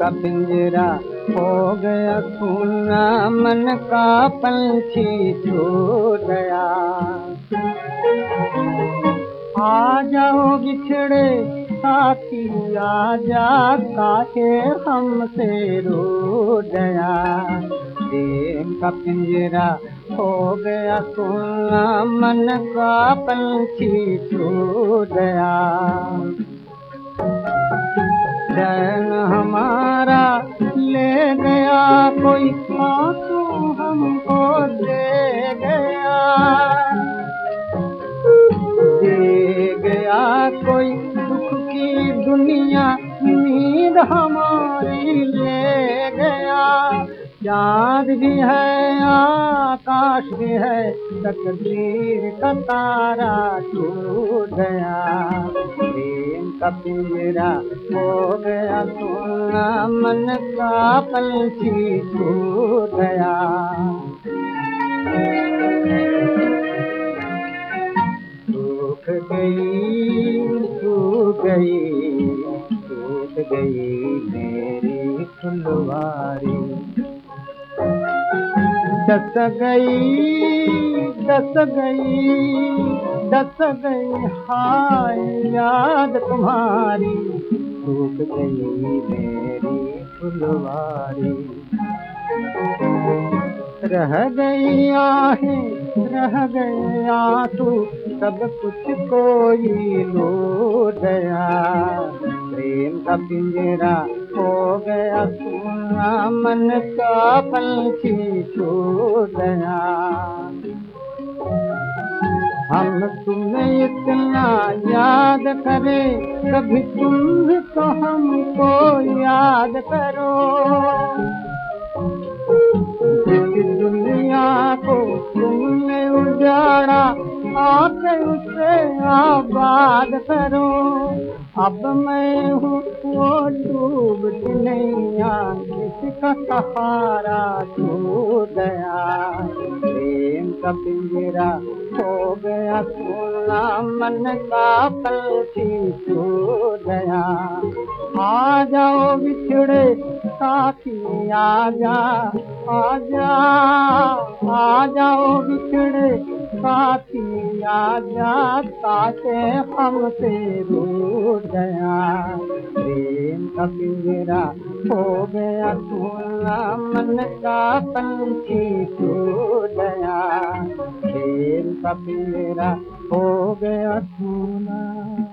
का पिंजरा हो गया सुना मन का पंछी छोड़ गया। आ जाओ बिछड़े साथी, आ जा हमसे रो गया। प्रेम का पिंजरा हो गया सुना, मन का पंछी छूट गया। चैन हमारा ले गया, कोई आँसू हमको दे गया। दे गया कोई दुख की दुनिया, नींद हमारी चाँद भी है, आकाश भी है, तकदीर का तारा टूट गया। प्रेम का पिंजरा हो गया, सोना मन का पंछी छूट गया। सूख गई सूख गई सूख गई मेरी फुलवारी दस गई दस गई दस गई हाय याद तुम्हारी। सूख गई मेरी फुलवारी। रह गई आहें रह गए आंसू सब कुछ कोई लूट गया प्रेम का पिंजरा हो गया सुना मन का पंछी छूट गया हम तुम्हें इतना याद करे कभी तुम तो हमको याद करो दुनिया को तुमने उजाड़ा आके उसे आबाद करो अब मैं हूँ वो डूबती नैया जिसका सहारा छूट गया प्रेम का पिंजरा हो गया सोना मन का पंछी छूट गया आ जाओ बिछड़े साथी आ जा आ जाओ बिछड़े साथी आ जा ताके हमसे रूठ गया प्रेम का पिंजरा हो गया सोना मन का पंछी छूट गया प्रेम का पिंजरा हो गया, सोना।